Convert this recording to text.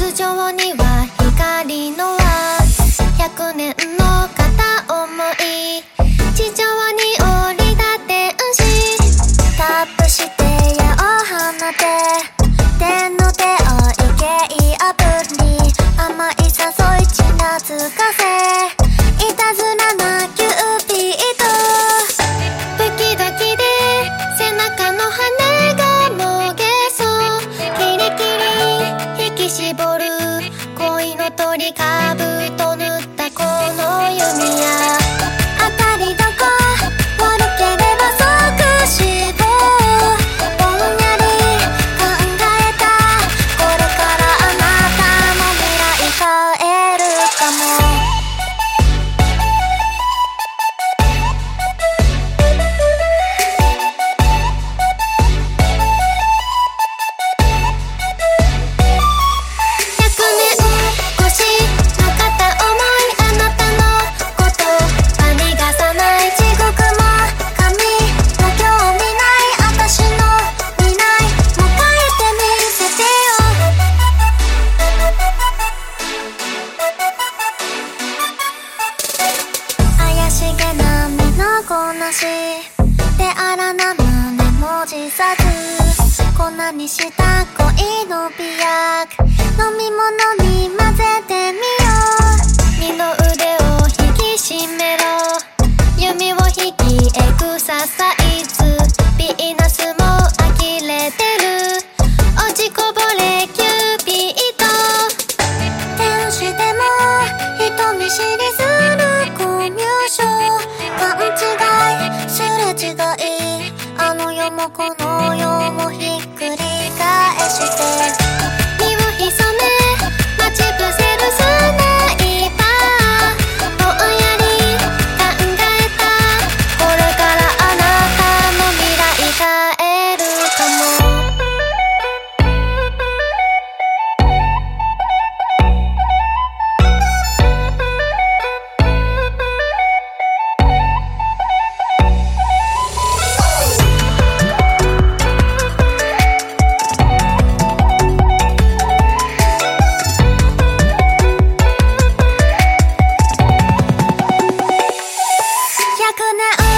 筒状には光の手荒あらなも自さ粉にした恋の美薬飲み物に混ぜてみもこの世もひっくり返して我。